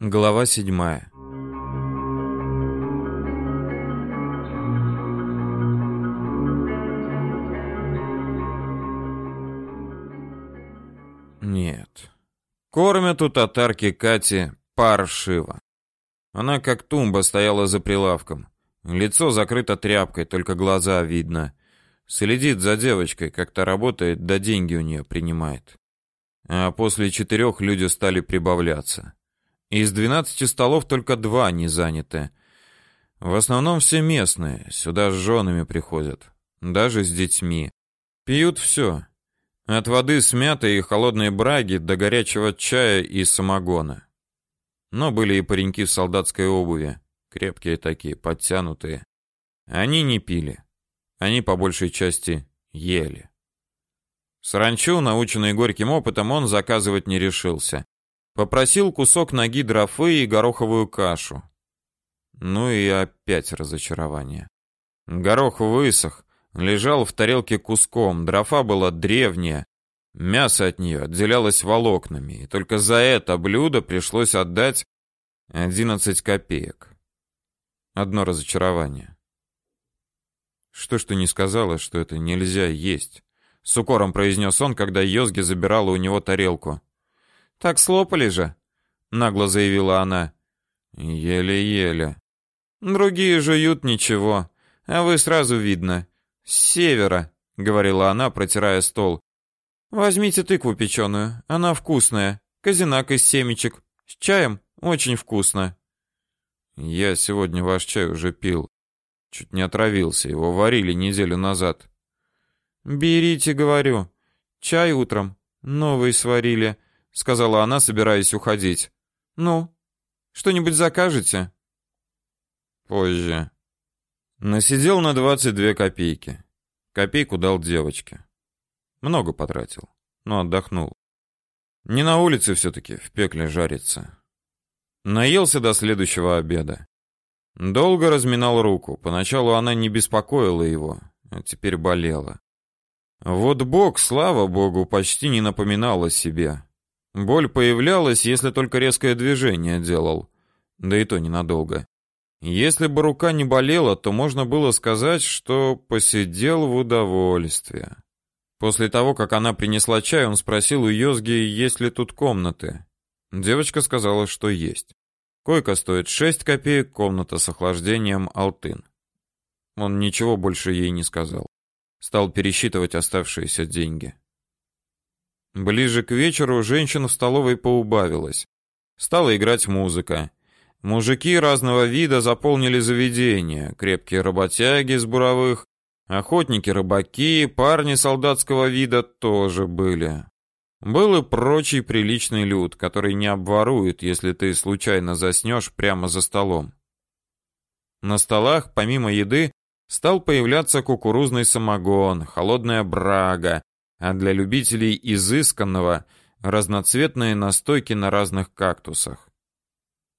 Глава седьмая. Нет. Кормят у татарки Кати паршиво. Она как тумба стояла за прилавком. Лицо закрыто тряпкой, только глаза видно. Следит за девочкой, как-то работает, да деньги у нее принимает. А после четырех люди стали прибавляться. Из 12 столов только два не заняты. В основном все местные, сюда с женами приходят, даже с детьми. Пьют все. От воды с мятой и холодной браги до горячего чая и самогона. Но были и пареньки в солдатской обуви, крепкие такие, подтянутые. Они не пили. Они по большей части ели. Саранчу, наученный горьким опытом, он заказывать не решился. Попросил кусок ноги дрофы и гороховую кашу. Ну и опять разочарование. Горох высох, лежал в тарелке куском, дрофа была древняя, мясо от нее отделялось волокнами, и только за это блюдо пришлось отдать 11 копеек. Одно разочарование. Что ж ты не сказала, что это нельзя есть? С укором произнес он, когда Йозги забирала у него тарелку. Так слопали же, нагло заявила она. Еле-еле. Другие жуют ничего, а вы сразу видно. С севера, говорила она, протирая стол. Возьмите тыкву печеную, она вкусная. Казинак из семечек. С чаем очень вкусно. Я сегодня ваш чай уже пил. Чуть не отравился, его варили неделю назад. Берите, говорю. Чай утром новый сварили сказала она, собираясь уходить. Ну, что-нибудь закажете? Позже. Насидел на 22 копейки. Копейку дал девочке. Много потратил, но отдохнул. Не на улице все таки в пекле жарится. Наелся до следующего обеда. Долго разминал руку. Поначалу она не беспокоила его, а теперь болела. Вот бок, слава богу, почти не напоминал о себе. Боль появлялась, если только резкое движение делал, да и то ненадолго. Если бы рука не болела, то можно было сказать, что посидел в удовольствии. После того, как она принесла чай, он спросил у Йозги, есть ли тут комнаты. Девочка сказала, что есть. Койка стоит 6 копеек, комната с охлаждением алтын. Он ничего больше ей не сказал. Стал пересчитывать оставшиеся деньги. Ближе к вечеру женщин в столовой поубавилось. Стала играть музыка. Мужики разного вида заполнили заведение: крепкие работяги с буровых, охотники-рыбаки, парни солдатского вида тоже были. Был и прочий приличный люд, который не обворует, если ты случайно заснешь прямо за столом. На столах, помимо еды, стал появляться кукурузный самогон, холодная брага, а для любителей изысканного разноцветные настойки на разных кактусах.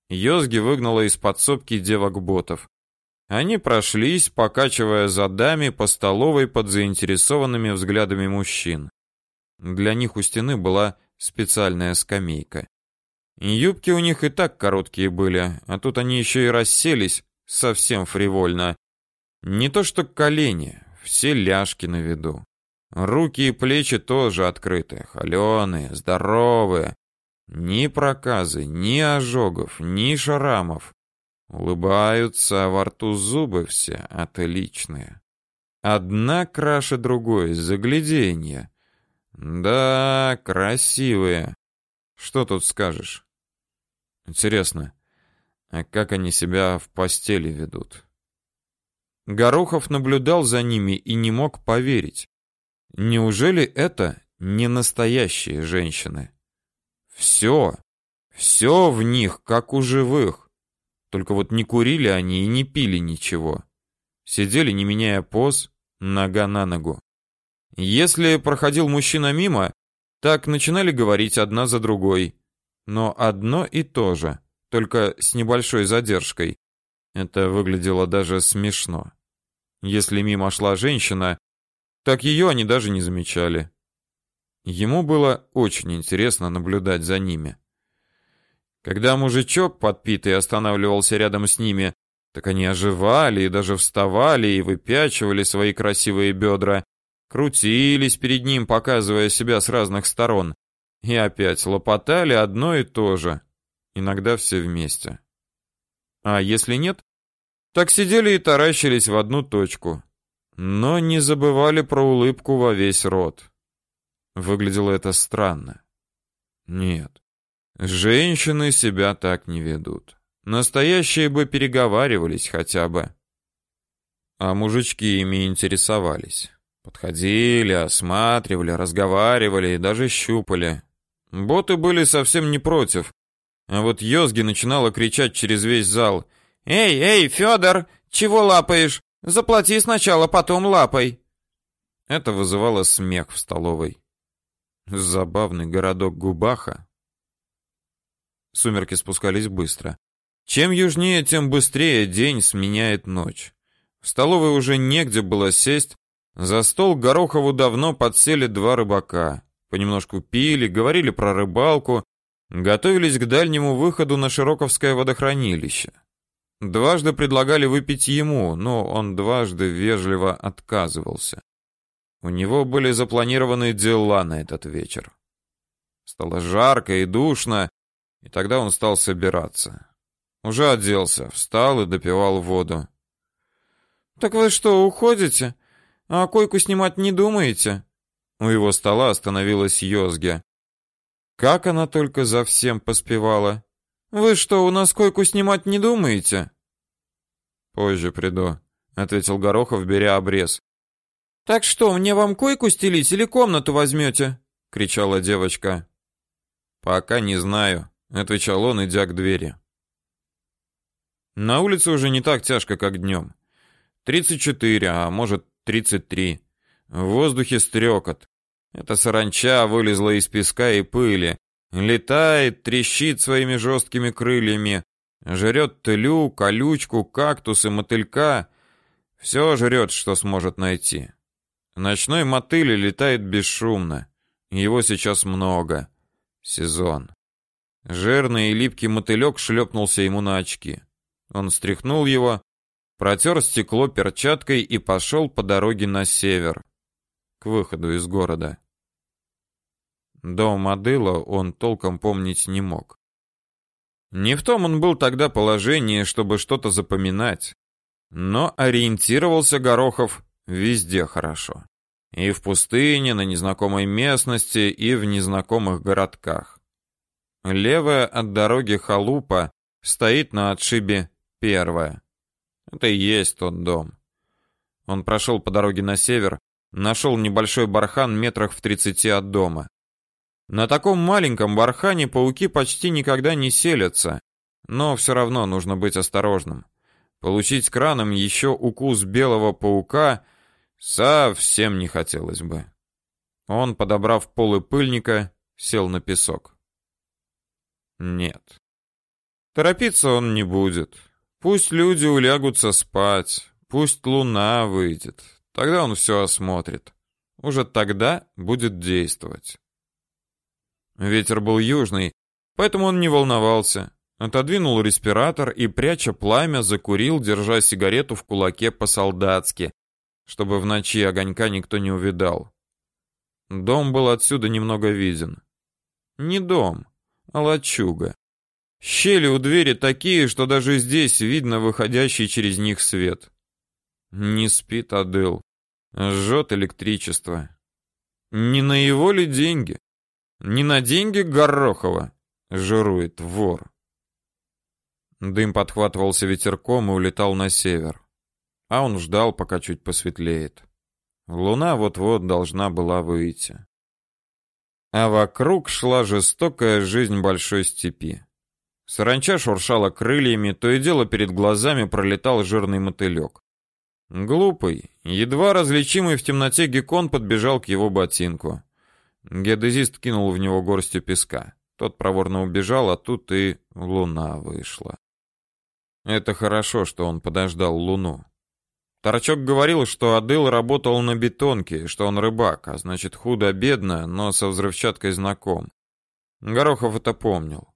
Йозги выгнала из подсобки девок-ботов. Они прошлись, покачивая задами по столовой под заинтересованными взглядами мужчин. Для них у стены была специальная скамейка. Юбки у них и так короткие были, а тут они еще и расселись совсем фривольно. Не то что колени, все ляжки на виду. Руки и плечи тоже открыты, холеные, здоровые. Ни проказы, ни ожогов, ни шрамов. Улыбаются, а во рту зубы все отличные. Одна краше другой, загляденье. Да, красивые. Что тут скажешь? Интересно, а как они себя в постели ведут? Горохов наблюдал за ними и не мог поверить. Неужели это не настоящие женщины? Все, все в них как у живых. Только вот не курили они и не пили ничего. Сидели, не меняя поз, нога на ногу. Если проходил мужчина мимо, так начинали говорить одна за другой, но одно и то же, только с небольшой задержкой. Это выглядело даже смешно. Если мимо шла женщина, так ее они даже не замечали. Ему было очень интересно наблюдать за ними. Когда мужичок подпитый останавливался рядом с ними, так они оживали и даже вставали и выпячивали свои красивые бедра, крутились перед ним, показывая себя с разных сторон, и опять лопотали одно и то же, иногда все вместе. А если нет, так сидели и таращились в одну точку, но не забывали про улыбку во весь рот. Выглядело это странно. Нет, женщины себя так не ведут. Настоящие бы переговаривались хотя бы. А мужички ими интересовались. Подходили, осматривали, разговаривали и даже щупали. Боты были совсем не против. А вот Йозги начинала кричать через весь зал. «Эй, эй, Федор, чего лапаешь? Заплати сначала, потом лапай!» Это вызывало смех в столовой. Забавный городок Губаха. Сумерки спускались быстро. Чем южнее, тем быстрее день сменяет ночь. В столовой уже негде было сесть. За стол Горохову давно подсели два рыбака. Понемножку пили, говорили про рыбалку, готовились к дальнему выходу на Широковское водохранилище. Дважды предлагали выпить ему, но он дважды вежливо отказывался. У него были запланированы дела на этот вечер. Стало жарко и душно, и тогда он стал собираться. Уже оделся, встал и допивал воду. Так вы что, уходите? А койку снимать не думаете? У его стола остановилась Йозге. Как она только за всем поспевала. Вы что, у нас койку снимать не думаете? Позже приду, ответил Горохов, беря обрез. Так что, мне вам койку стелить или комнату возьмете?» — кричала девочка. Пока не знаю, отвечал он, идя к двери. На улице уже не так тяжко, как днем. 34, а может 33. В воздухе стрекот. Эта саранча вылезла из песка и пыли, летает, трещит своими жесткими крыльями, жрет тылю, колючку, кактусы, мотылька, все жрет, что сможет найти. Ночной мотыль летает бесшумно. Его сейчас много. Сезон. Жирный и липкий мотылек шлепнулся ему на очки. Он стряхнул его, протер стекло перчаткой и пошел по дороге на север, к выходу из города. Дом Адыла он толком помнить не мог. Не в том он был тогда положении, чтобы что-то запоминать, но ориентировался Горохов везде хорошо. И в пустыне, на незнакомой местности, и в незнакомых городках. Левая от дороги халупа стоит на отшибе Первое. Это и есть тот дом. Он прошел по дороге на север, нашел небольшой бархан метрах в тридцати от дома. На таком маленьком бархане пауки почти никогда не селятся, но все равно нужно быть осторожным. Получить краном еще укус белого паука совсем не хотелось бы. Он, подобрав полы пыльника, сел на песок. Нет. Торопиться он не будет. Пусть люди улягутся спать, пусть луна выйдет. Тогда он все осмотрит. Уже тогда будет действовать. Ветер был южный, поэтому он не волновался. Отодвинул респиратор и, пряча пламя, закурил, держа сигарету в кулаке по-солдатски, чтобы в ночи огонька никто не увидал. Дом был отсюда немного виден. Не дом, а лачуга. Щели у двери такие, что даже здесь видно выходящий через них свет. Не спит Адел. Жжет электричество. Не на его ли деньги? Не на деньги Горохова жирует вор. Дым подхватывался ветерком и улетал на север. А он ждал, пока чуть посветлеет. Луна вот-вот должна была выйти. А вокруг шла жестокая жизнь большой степи. Саранча шуршала крыльями, то и дело перед глазами пролетал жирный мотылек. Глупый, едва различимый в темноте геккон подбежал к его ботинку. Геодезист кинул в него горстью песка. Тот проворно убежал, а тут и луна вышла. Это хорошо, что он подождал луну. Торчок говорил, что Адыл работал на бетонке, что он рыбак, а значит худо-бедно, но со взрывчаткой знаком. Горохов это помнил.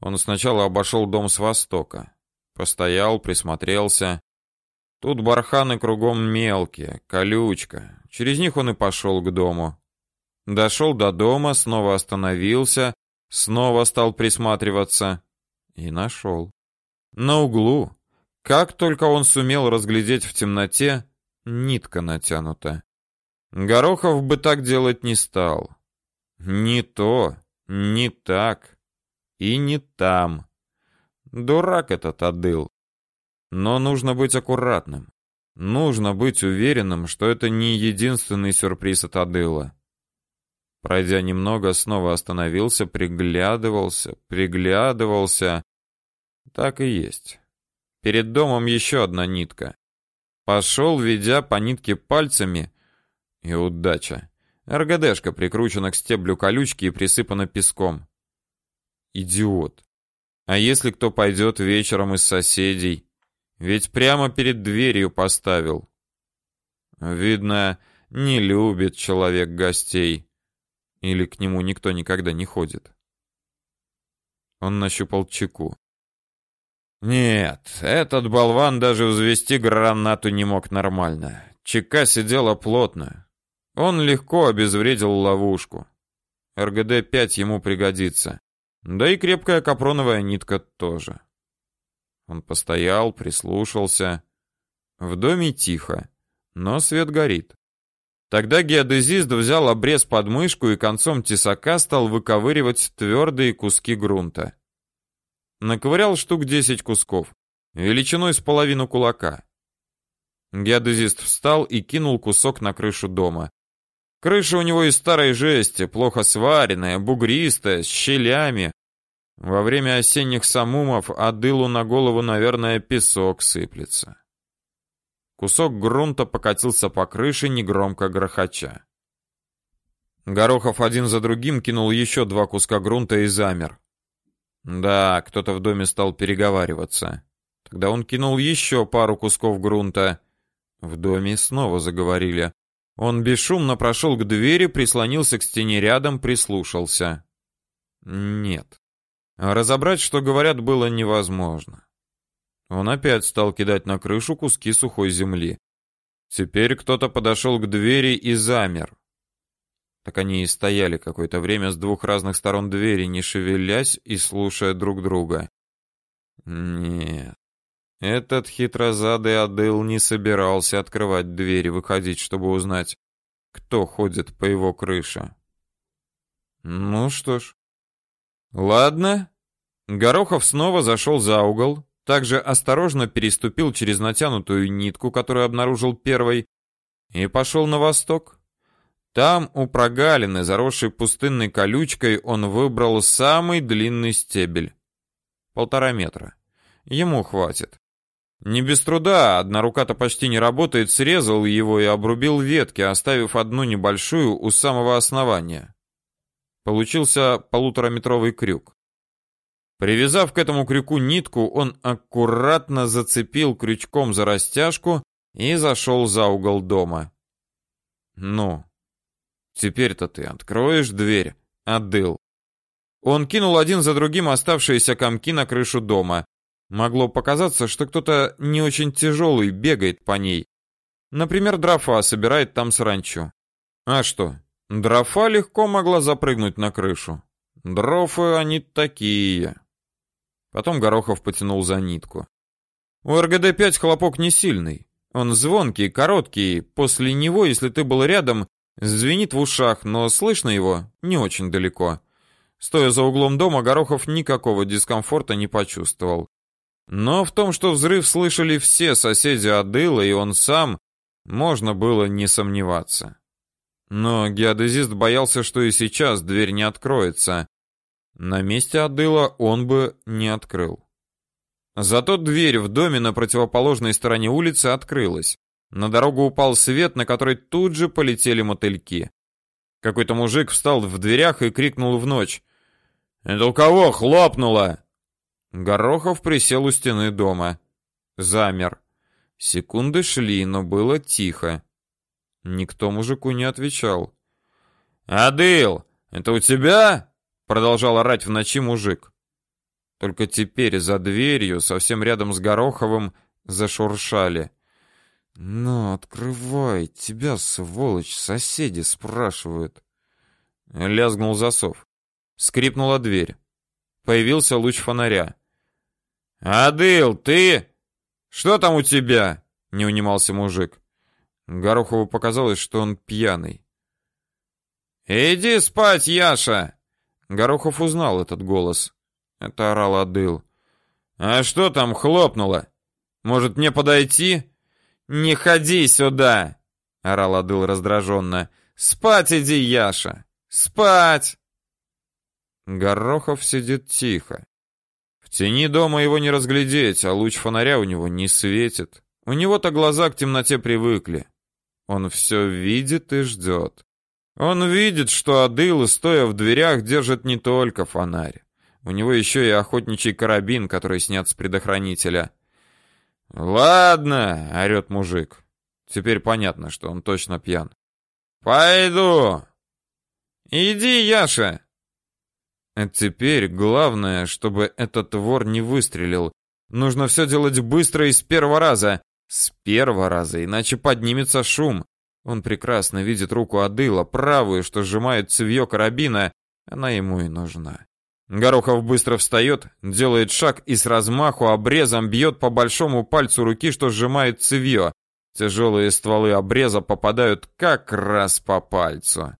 Он сначала обошел дом с востока. Постоял, присмотрелся. Тут барханы кругом мелкие, колючка. Через них он и пошел к дому. Дошел до дома, снова остановился, снова стал присматриваться и нашел. На углу, как только он сумел разглядеть в темноте, нитка натянута. Горохов бы так делать не стал. Не то, не так и не там. Дурак этот Адыл. Но нужно быть аккуратным. Нужно быть уверенным, что это не единственный сюрприз от Адыла. Пройдя немного, снова остановился, приглядывался, приглядывался. Так и есть. Перед домом еще одна нитка. Пошел, ведя по нитке пальцами, и удача. РГДшка прикручена к стеблю колючки и присыпана песком. Идиот. А если кто пойдет вечером из соседей? Ведь прямо перед дверью поставил. Видно, не любит человек гостей. Или к нему никто никогда не ходит. Он нащупал чеку. Нет, этот болван даже взвести гранату не мог нормально. Чека сидела плотно. Он легко обезвредил ловушку. РГД-5 ему пригодится. Да и крепкая капроновая нитка тоже. Он постоял, прислушался. В доме тихо, но свет горит. Тогда геодезист взял обрез под мышку и концом тесака стал выковыривать твердые куски грунта. Наковырял штук 10 кусков, величиной с половину кулака. Геодезист встал и кинул кусок на крышу дома. Крыша у него из старой жести, плохо сваренная, бугристая, с щелями. Во время осенних самумов Адылу на голову, наверное, песок сыплется. Кусок грунта покатился по крыше, негромко грохоча. Горохов один за другим кинул еще два куска грунта и замер. Да, кто-то в доме стал переговариваться. Тогда он кинул еще пару кусков грунта. В доме снова заговорили. Он бесшумно прошел к двери, прислонился к стене рядом, прислушался. Нет. Разобрать, что говорят, было невозможно. Он опять стал кидать на крышу куски сухой земли. Теперь кто-то подошел к двери и замер. Так они и стояли какое-то время с двух разных сторон двери, не шевелясь и слушая друг друга. Нет. Этот хитрозадый Адыл не собирался открывать дверь и выходить, чтобы узнать, кто ходит по его крыше. Ну что ж. Ладно. Горохов снова зашел за угол, также осторожно переступил через натянутую нитку, которую обнаружил первой, и пошел на восток. Там, у прогалины, заросшей пустынной колючкой, он выбрал самый длинный стебель. Полтора метра. Ему хватит. Не без труда, одна рука-то почти не работает, срезал его и обрубил ветки, оставив одну небольшую у самого основания. Получился полутораметровый крюк. Привязав к этому крюку нитку, он аккуратно зацепил крючком за растяжку и зашел за угол дома. Ну, теперь-то ты откроешь дверь, отдыл. Он кинул один за другим оставшиеся комки на крышу дома. Могло показаться, что кто-то не очень тяжелый бегает по ней. Например, дрофа собирает там саранчу. А что? Дрофа легко могла запрыгнуть на крышу. Дрофы они такие. Потом Горохов потянул за нитку. У РГД-5 хлопок не сильный. Он звонкий, короткий. После него, если ты был рядом, звенит в ушах, но слышно его не очень далеко. Стоя за углом дома, Горохов никакого дискомфорта не почувствовал. Но в том, что взрыв слышали все соседи Адыла и он сам, можно было не сомневаться. Но геодезист боялся, что и сейчас дверь не откроется. На месте Адыла он бы не открыл. Зато дверь в доме на противоположной стороне улицы открылась. На дорогу упал свет, на который тут же полетели мотыльки. Какой-то мужик встал в дверях и крикнул в ночь: "Это у кого хлопнуло?" Горохов присел у стены дома. Замер. Секунды шли, но было тихо. Никто мужику не отвечал. «Адыл, это у тебя?» Продолжал орать в ночи мужик. Только теперь за дверью, совсем рядом с Гороховым, зашуршали. «Ну, открывай, тебя, сволочь, соседи спрашивают». Лязгнул засов. Скрипнула дверь. Появился луч фонаря. «Адыл, ты? Что там у тебя?» Не унимался мужик. Горохову показалось, что он пьяный. «Иди спать, Яша!» Горохов узнал этот голос. Это орал Адыл. «А что там хлопнуло? Может, мне подойти?» «Не ходи сюда!» — орал Адыл раздраженно. «Спать иди, Яша! Спать!» Горохов сидит тихо. В тени дома его не разглядеть, а луч фонаря у него не светит. У него-то глаза к темноте привыкли. Он все видит и ждет. Он видит, что Адыл, стоя в дверях, держит не только фонарь. У него еще и охотничий карабин, который снят с предохранителя. «Ладно», — орет мужик. Теперь понятно, что он точно пьян. «Пойду!» «Иди, Яша!» А теперь главное, чтобы этот вор не выстрелил. Нужно все делать быстро и с первого раза. С первого раза, иначе поднимется шум. Он прекрасно видит руку Адыла, правую, что сжимает цевьё карабина. Она ему и нужна. Горохов быстро встает, делает шаг и с размаху обрезом бьет по большому пальцу руки, что сжимает цевьё. Тяжелые стволы обреза попадают как раз по пальцу.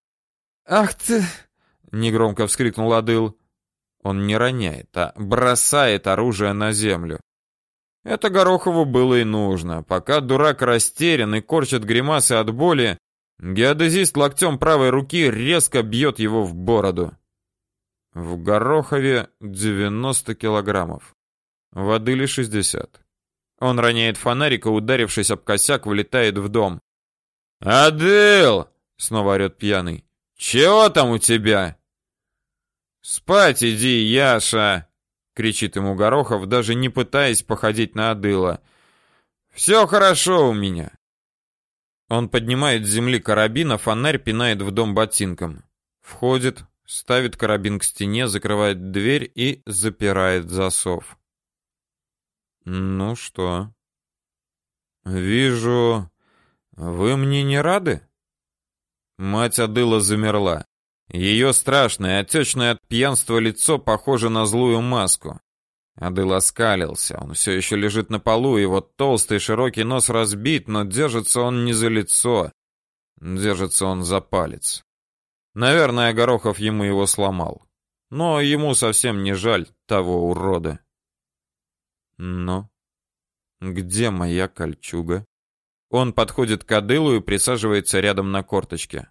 «Ах ты!» — негромко вскрикнул Адыл. Он не роняет, а бросает оружие на землю. Это Горохову было и нужно. Пока дурак растерян и корчит гримасы от боли, геодезист локтем правой руки резко бьет его в бороду. В Горохове 90 килограммов. Воды ли 60. Он роняет фонарик и, ударившись об косяк, вылетает в дом. «Адыл!» — снова орет пьяный. «Чего там у тебя?» «Спать иди, Яша!» — кричит ему Горохов, даже не пытаясь походить на Адыла. «Все хорошо у меня!» Он поднимает с земли карабин, а фонарь пинает в дом ботинком. Входит, ставит карабин к стене, закрывает дверь и запирает засов. Ну что? Вижу, вы мне не рады? Мать Адыла замерла. Ее страшное, отечное от пьянства лицо похоже на злую маску. Адыл оскалился. Он все еще лежит на полу, его толстый широкий нос разбит, но держится он не за лицо. Держится он за палец. Наверное, Горохов ему его сломал. Но ему совсем не жаль того урода. Но где моя кольчуга? Он подходит к Адылу и присаживается рядом на корточке.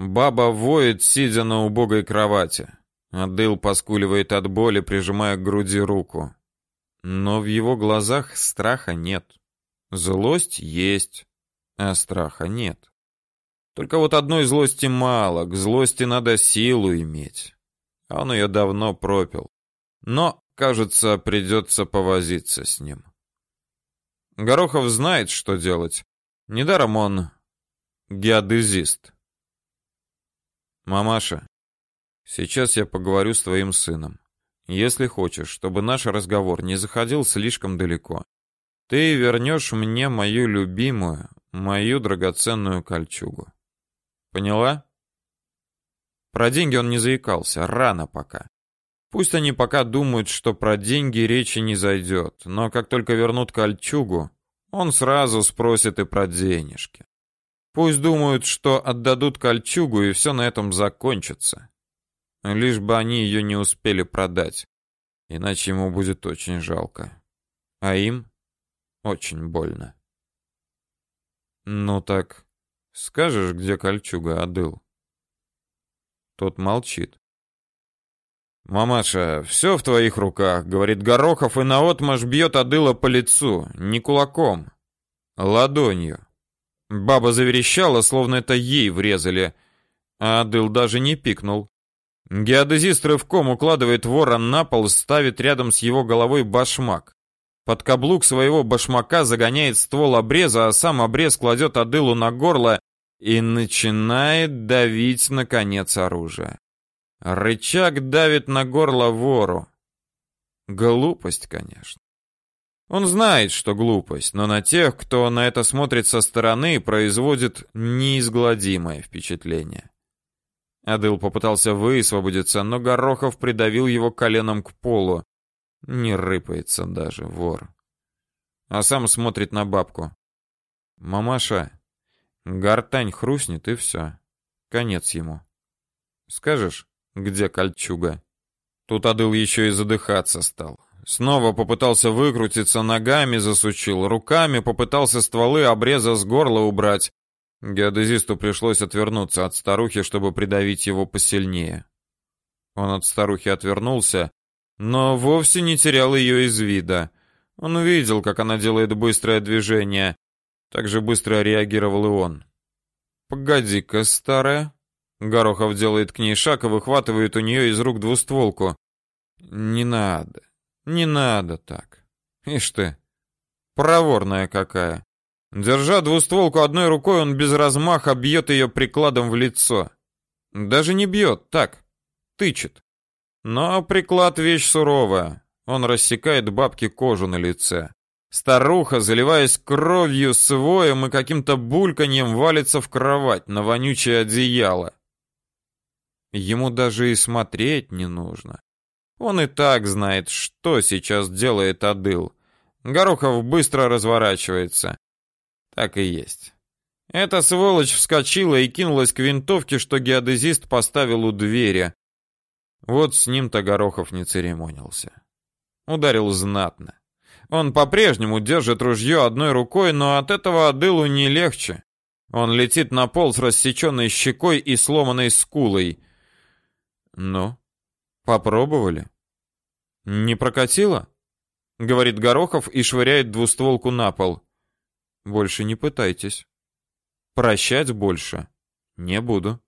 Баба воет, сидя на убогой кровати. Адыл поскуливает от боли, прижимая к груди руку. Но в его глазах страха нет. Злость есть, а страха нет. Только вот одной злости мало, к злости надо силу иметь. А он ее давно пропил. Но, кажется, придется повозиться с ним. Горохов знает, что делать. Недаром он геодезист. Мамаша, сейчас я поговорю с твоим сыном. Если хочешь, чтобы наш разговор не заходил слишком далеко, ты вернешь мне мою любимую, мою драгоценную кольчугу. Поняла? Про деньги он не заикался, рано пока. Пусть они пока думают, что про деньги речи не зайдет, но как только вернут кольчугу, он сразу спросит и про денежки. Пусть думают, что отдадут кольчугу и все на этом закончится. Лишь бы они ее не успели продать, иначе ему будет очень жалко. А им очень больно. Ну так, Скажешь, где кольчуга, Адыл?» Тот молчит. «Мамаша, все в твоих руках», — говорит Горохов и наотмашь бьет Адыла по лицу, не кулаком, ладонью. Баба заверещала, словно это ей врезали, а Адыл даже не пикнул. Геодезист рывком укладывает вора на пол, ставит рядом с его головой башмак. Под каблук своего башмака загоняет ствол обреза, а сам обрез кладет Адылу на горло и начинает давить на конец оружия. Рычаг давит на горло вору. Глупость, конечно. Он знает, что глупость, но на тех, кто на это смотрит со стороны, производит неизгладимое впечатление. Адыл попытался высвободиться, но Горохов придавил его коленом к полу. Не рыпается даже вор. А сам смотрит на бабку. Мамаша, гортань хрустнет и все. Конец ему. Скажешь, где кольчуга? Тут Адыл еще и задыхаться стал. Снова попытался выкрутиться, ногами засучил, руками попытался стволы обреза с горла убрать. Геодезисту пришлось отвернуться от старухи, чтобы придавить его посильнее. Он от старухи отвернулся, но вовсе не терял ее из вида. Он увидел, как она делает быстрое движение. Так же быстро реагировал и он. «Погоди-ка, старая». Горохов делает к ней шаг и выхватывает у нее из рук двустволку. «Не надо, не надо так. Ишь ты, проворная какая». Держа двустволку одной рукой, он без размаха бьет ее прикладом в лицо. Даже не бьет, так, тычет. Но приклад вещь суровая. Он рассекает бабке кожу на лице. Старуха, заливаясь кровью, своем и каким-то бульканьем валится в кровать на вонючее одеяло. Ему даже и смотреть не нужно. Он и так знает, что сейчас делает Адыл. Горохов быстро разворачивается. Так и есть. Эта сволочь вскочила и кинулась к винтовке, что геодезист поставил у двери. Вот с ним-то Горохов не церемонился. Ударил знатно. Он по-прежнему держит ружье одной рукой, но от этого Адылу не легче. Он летит на пол с рассеченной щекой и сломанной скулой. Ну, попробовали? Не прокатило? Говорит Горохов и швыряет двустволку на пол. Больше не пытайтесь. Прощать больше не буду.